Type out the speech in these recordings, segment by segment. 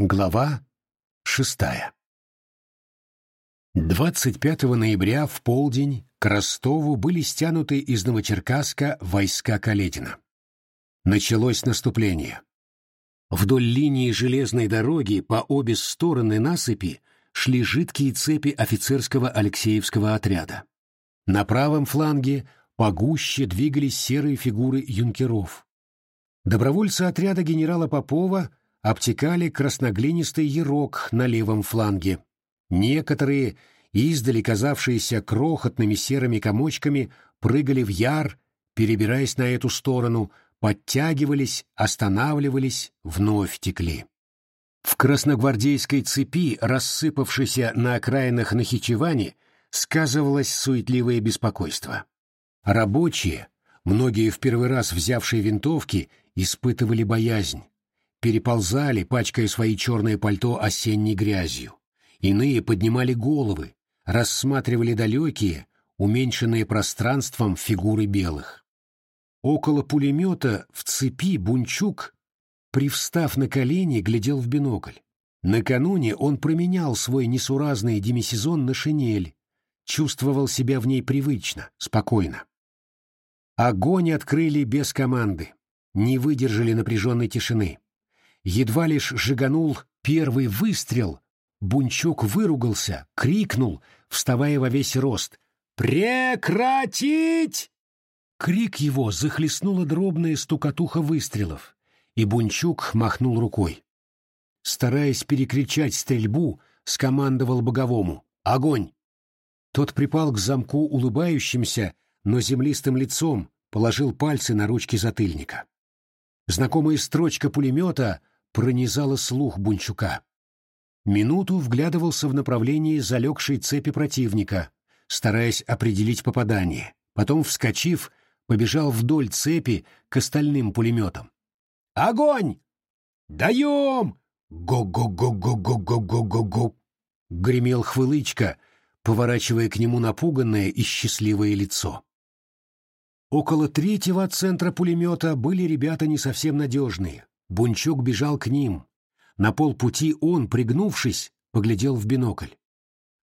Глава шестая 25 ноября в полдень к Ростову были стянуты из Новочеркасска войска Каледина. Началось наступление. Вдоль линии железной дороги по обе стороны насыпи шли жидкие цепи офицерского Алексеевского отряда. На правом фланге погуще двигались серые фигуры юнкеров. Добровольцы отряда генерала Попова обтекали красноглинистый ярок на левом фланге. Некоторые, издали казавшиеся крохотными серыми комочками, прыгали в яр, перебираясь на эту сторону, подтягивались, останавливались, вновь текли. В красногвардейской цепи, рассыпавшейся на окраинах Нахичевани, сказывалось суетливое беспокойство. Рабочие, многие в первый раз взявшие винтовки, испытывали боязнь переползали, пачкая свои черные пальто осенней грязью. Иные поднимали головы, рассматривали далекие, уменьшенные пространством фигуры белых. Около пулемета в цепи Бунчук, привстав на колени, глядел в бинокль. Накануне он променял свой несуразный демисезон на шинель, чувствовал себя в ней привычно, спокойно. Огонь открыли без команды, не выдержали напряженной тишины. Едва лишь жиганул первый выстрел, Бунчук выругался, крикнул, вставая во весь рост. «Прекратить!» Крик его захлестнула дробная стукатуха выстрелов, и Бунчук махнул рукой. Стараясь перекричать стрельбу, скомандовал боговому «Огонь!». Тот припал к замку улыбающимся, но землистым лицом, положил пальцы на ручки затыльника. Знакомая строчка пулемета пронизала слух Бунчука. Минуту вглядывался в направлении залегшей цепи противника, стараясь определить попадание. Потом, вскочив, побежал вдоль цепи к остальным пулеметам. «Огонь! Даем! Го-го-го-го-го-го-го-го-го!» Гремел Хвылычка, поворачивая к нему напуганное и счастливое лицо. Около третьего от центра пулемета были ребята не совсем надежные. Бунчук бежал к ним. На полпути он, пригнувшись, поглядел в бинокль.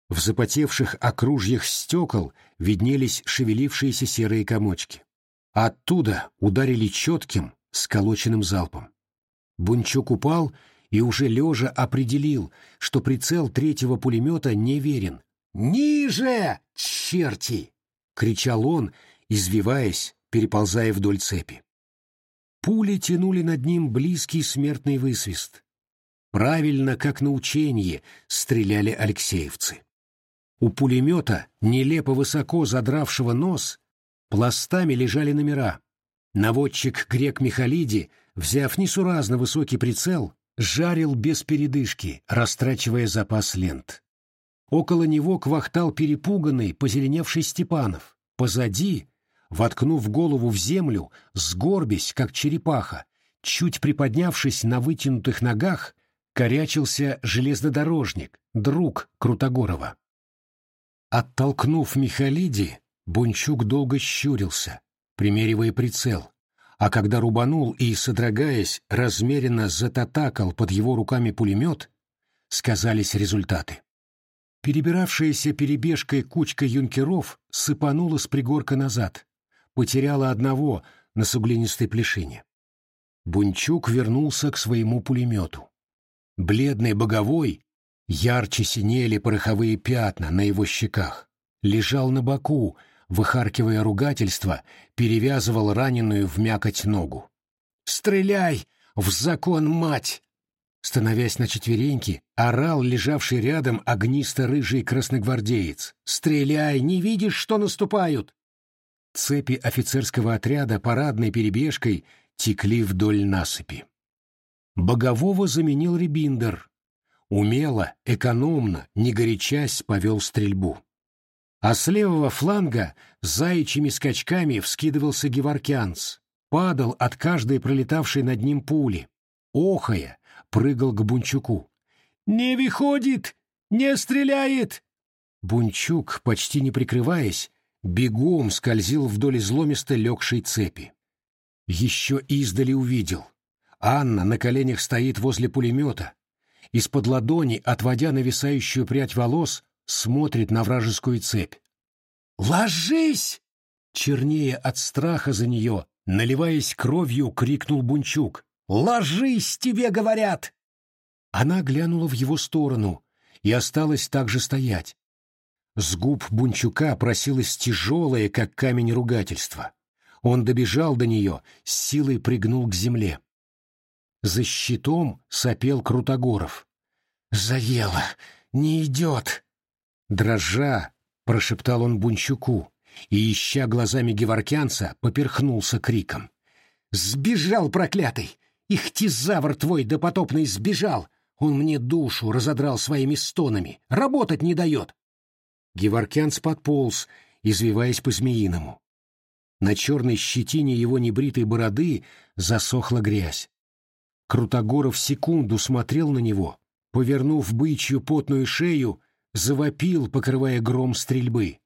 В запотевших окружьях стекол виднелись шевелившиеся серые комочки. Оттуда ударили четким, сколоченным залпом. Бунчук упал и уже лежа определил, что прицел третьего пулемета неверен. «Ниже, черти!» — кричал он, извиваясь, переползая вдоль цепи. Пули тянули над ним близкий смертный высвист. Правильно, как на учении, стреляли алексеевцы. У пулемета, нелепо высоко задравшего нос, пластами лежали номера. Наводчик грек Михалиди, взяв несуразно высокий прицел, жарил без передышки, растрачивая запас лент. Около него квахтал перепуганный, позеленевший Степанов. Позади воткнув голову в землю, сгорбясь, как черепаха, чуть приподнявшись на вытянутых ногах, корячился железнодорожник, друг Крутогорова. Оттолкнув Михалиди, Бунчук долго щурился, примеривая прицел, а когда рубанул и, содрогаясь, размеренно зататакал под его руками пулемет, сказались результаты. Перебиравшаяся перебежкой кучка юнкеров сыпанула с пригорка назад, потеряла одного на суглинистой плешине. Бунчук вернулся к своему пулемету. Бледный боговой, ярче синели пороховые пятна на его щеках, лежал на боку, выхаркивая ругательство, перевязывал раненую в мякоть ногу. «Стреляй! В закон, мать!» Становясь на четвереньки, орал лежавший рядом огнисто-рыжий красногвардеец. «Стреляй! Не видишь, что наступают?» Цепи офицерского отряда парадной перебежкой текли вдоль насыпи. Богового заменил Рябиндер. Умело, экономно, не горячась, повел стрельбу. А с левого фланга заячьими скачками вскидывался Геворкянц, падал от каждой пролетавшей над ним пули. Охая, прыгал к Бунчуку. «Не выходит! Не стреляет!» Бунчук, почти не прикрываясь, бегом скользил вдоль изломисто легшей цепи. Еще издали увидел. Анна на коленях стоит возле пулемета, из-под ладони, отводя нависающую прядь волос, смотрит на вражескую цепь. «Ложись!» Чернее от страха за нее, наливаясь кровью, крикнул Бунчук. «Ложись, тебе говорят!» Она глянула в его сторону и осталась так же стоять. С губ Бунчука просилось тяжелое, как камень, ругательство. Он добежал до нее, с силой пригнул к земле. За щитом сопел Крутогоров. «Заело! Не идет!» Дрожа, прошептал он Бунчуку и, ища глазами геворкянца, поперхнулся криком. «Сбежал, проклятый! Ихтизавр твой допотопный сбежал! Он мне душу разодрал своими стонами, работать не дает!» Геворкянц подполз, извиваясь по-змеиному. На черной щетине его небритой бороды засохла грязь. Крутогоров секунду смотрел на него, повернув бычью потную шею, завопил, покрывая гром стрельбы.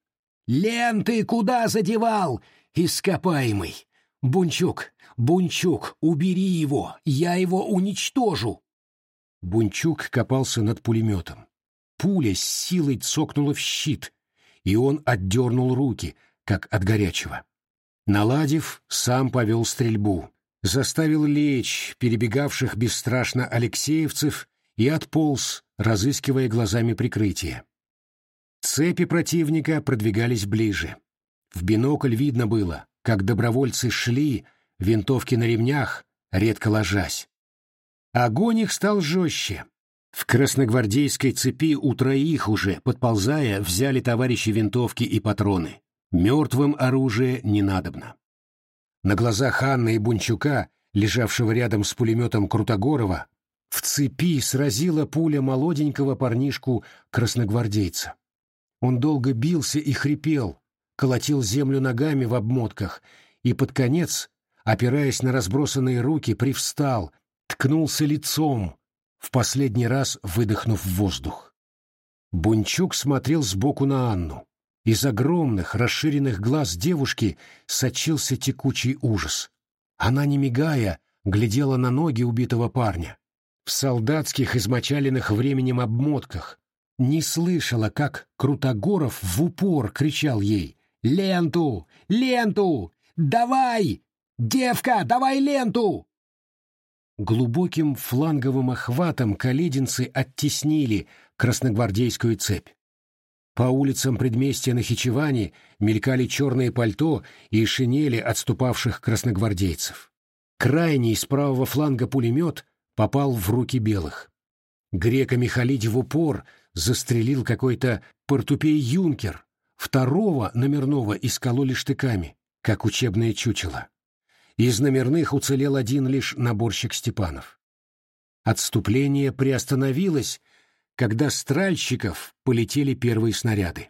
«Лен ты куда задевал, ископаемый? Бунчук, Бунчук, убери его, я его уничтожу!» Бунчук копался над пулеметом. Пуля с силой цокнула в щит, и он отдернул руки, как от горячего. Наладив, сам повел стрельбу, заставил лечь перебегавших бесстрашно алексеевцев и отполз, разыскивая глазами прикрытие. Цепи противника продвигались ближе. В бинокль видно было, как добровольцы шли, винтовки на ремнях, редко ложась. Огонь их стал жестче. В красногвардейской цепи у троих уже, подползая, взяли товарищи винтовки и патроны. Мертвым оружие не надобно. На глазах Анны и Бунчука, лежавшего рядом с пулеметом Крутогорова, в цепи сразила пуля молоденького парнишку красногвардейца. Он долго бился и хрипел, колотил землю ногами в обмотках и под конец, опираясь на разбросанные руки, привстал, ткнулся лицом, в последний раз выдохнув воздух. Бунчук смотрел сбоку на Анну. Из огромных, расширенных глаз девушки сочился текучий ужас. Она, не мигая, глядела на ноги убитого парня. В солдатских, измочаленных временем обмотках. Не слышала, как Крутогоров в упор кричал ей «Ленту! Ленту! Давай! Девка, давай ленту!» Глубоким фланговым охватом калединцы оттеснили красногвардейскую цепь. По улицам предместья Нахичевани мелькали черные пальто и шинели отступавших красногвардейцев. Крайний с правого фланга пулемет попал в руки белых. Грека Михалить в упор застрелил какой-то портупей-юнкер, второго номерного искололи штыками, как учебное чучело. Из номерных уцелел один лишь наборщик Степанов. Отступление приостановилось, когда с тральщиков полетели первые снаряды.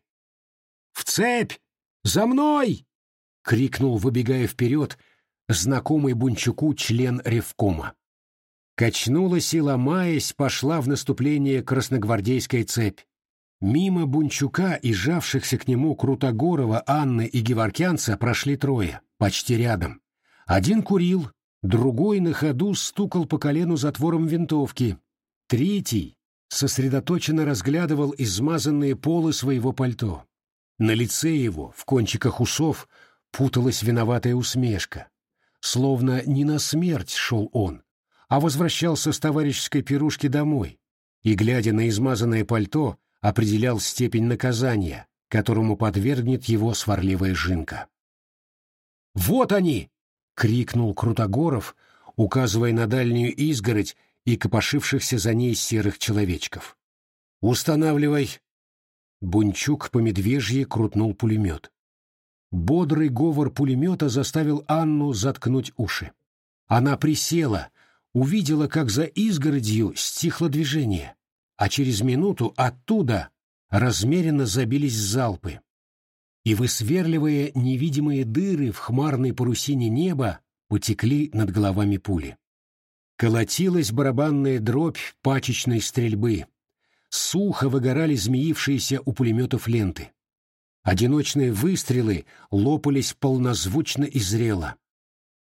«В цепь! За мной!» — крикнул, выбегая вперед, знакомый Бунчуку член Ревкома. Качнулась и, ломаясь, пошла в наступление красногвардейская цепь. Мимо Бунчука и жавшихся к нему Крутогорова, Анны и Геворкянца прошли трое, почти рядом. Один курил, другой на ходу стукал по колену затвором винтовки. Третий сосредоточенно разглядывал измазанные полы своего пальто. На лице его, в кончиках усов, путалась виноватая усмешка. Словно не на смерть шел он, а возвращался с товарищеской пирушки домой и, глядя на измазанное пальто, определял степень наказания, которому подвергнет его сварливая жинка. «Вот они!» — крикнул Крутогоров, указывая на дальнюю изгородь и копошившихся за ней серых человечков. «Устанавливай!» Бунчук по медвежье крутнул пулемет. Бодрый говор пулемета заставил Анну заткнуть уши. Она присела, увидела, как за изгородью стихло движение, а через минуту оттуда размеренно забились залпы. И, высверливая невидимые дыры в хмарной парусине неба, потекли над головами пули. Колотилась барабанная дробь пачечной стрельбы. Сухо выгорали змеившиеся у пулеметов ленты. Одиночные выстрелы лопались полнозвучно и зрело.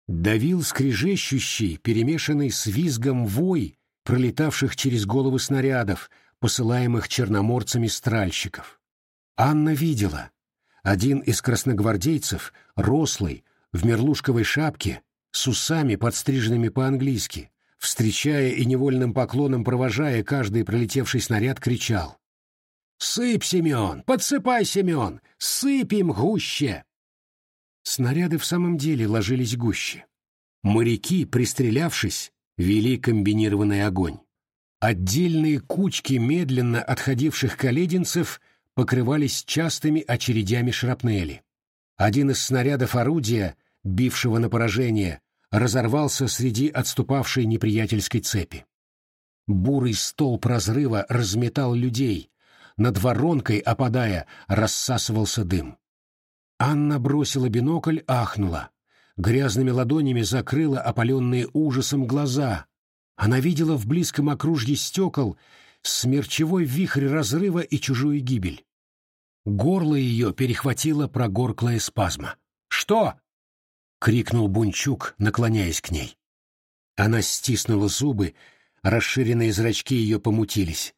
Давил скрежещущий, перемешанный с визгом вой, пролетавших через головы снарядов, посылаемых черноморцами-стральщиков. Анна видела. Один из красногвардейцев, рослый, в мерлушковой шапке, с усами, подстриженными по-английски, встречая и невольным поклоном провожая каждый пролетевший снаряд, кричал. «Сыпь, Семен! Подсыпай, Семен! Сыпем гуще!» Снаряды в самом деле ложились гуще. Моряки, пристрелявшись, вели комбинированный огонь. Отдельные кучки медленно отходивших колединцев покрывались частыми очередями шрапнели. Один из снарядов орудия, бившего на поражение, разорвался среди отступавшей неприятельской цепи. Бурый столб разрыва разметал людей, над воронкой, опадая, рассасывался дым. Анна бросила бинокль, ахнула. Грязными ладонями закрыла опаленные ужасом глаза. Она видела в близком окружье стекол смерчевой вихрь разрыва и чужую гибель. Горло ее перехватило прогорклая спазма. «Что?» — крикнул Бунчук, наклоняясь к ней. Она стиснула зубы, расширенные зрачки ее помутились.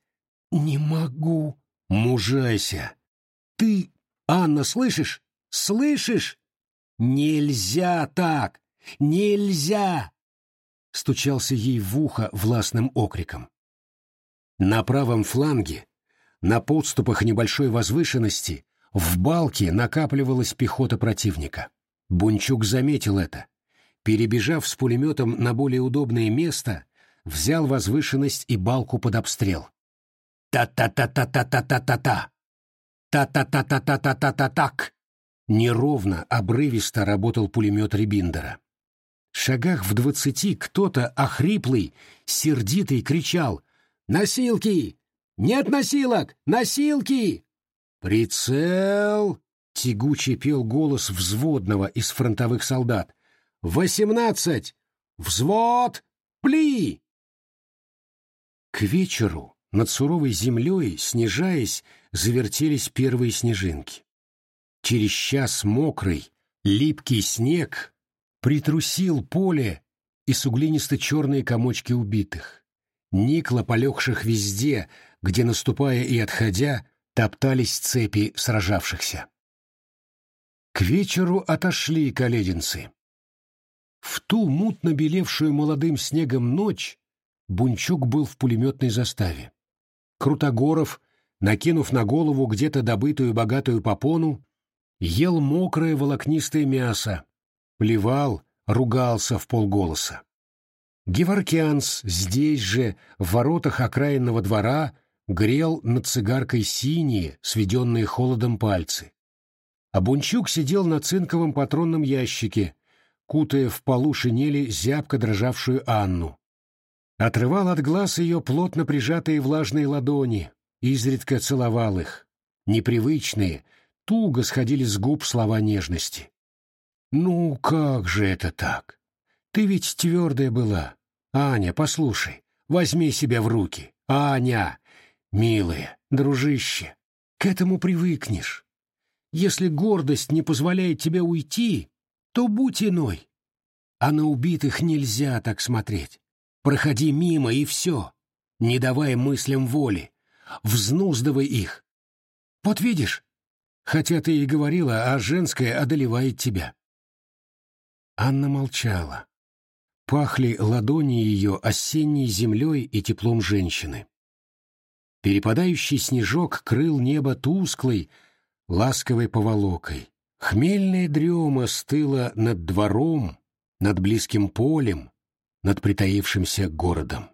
«Не могу!» «Мужайся!» «Ты, Анна, слышишь? Слышишь? Нельзя так! Нельзя!» Стучался ей в ухо властным окриком. На правом фланге, на подступах небольшой возвышенности, в балке накапливалась пехота противника. Бунчук заметил это. Перебежав с пулеметом на более удобное место, взял возвышенность и балку под обстрел. Та-та-та-та-та-та-та-та-та! Та-та-та-та-та-та-та-та-так! Неровно, обрывисто работал пулемет Рибиндера. В шагах в двадцати кто-то, охриплый, сердитый, кричал «Носилки! Нет носилок! Носилки!» «Прицел!» — тягучий пел голос взводного из фронтовых солдат. «Восемнадцать! Взвод! Пли!» К вечеру над суровой землей, снижаясь, завертелись первые снежинки. Через час мокрый, липкий снег притрусил поле и суглинисто-черные комочки убитых. Никла, полегших везде, где, наступая и отходя, топтались цепи сражавшихся. К вечеру отошли колединцы. В ту мутно белевшую молодым снегом ночь Бунчук был в пулеметной заставе. Крутогоров, накинув на голову где-то добытую богатую попону, ел мокрое волокнистое мясо, плевал, ругался в полголоса. Геворкянс здесь же, в воротах окраинного двора, грел над цигаркой синие, сведенные холодом пальцы. А Бунчук сидел на цинковом патронном ящике, кутая в полу шинели зябко дрожавшую Анну. Отрывал от глаз ее плотно прижатые влажные ладони, изредка целовал их. Непривычные, туго сходили с губ слова нежности. «Ну, как же это так? Ты ведь твердая была. Аня, послушай, возьми себя в руки. Аня, милая, дружище, к этому привыкнешь. Если гордость не позволяет тебе уйти, то будь иной. А на убитых нельзя так смотреть. Проходи мимо и все, не давая мыслям воли. Взнуздывай их. Вот видишь, хотя ты и говорила, а женское одолевает тебя. Анна молчала. Пахли ладони ее осенней землей и теплом женщины. Перепадающий снежок крыл небо тусклой, ласковой поволокой. Хмельная дрема стыла над двором, над близким полем, над притаившимся городом.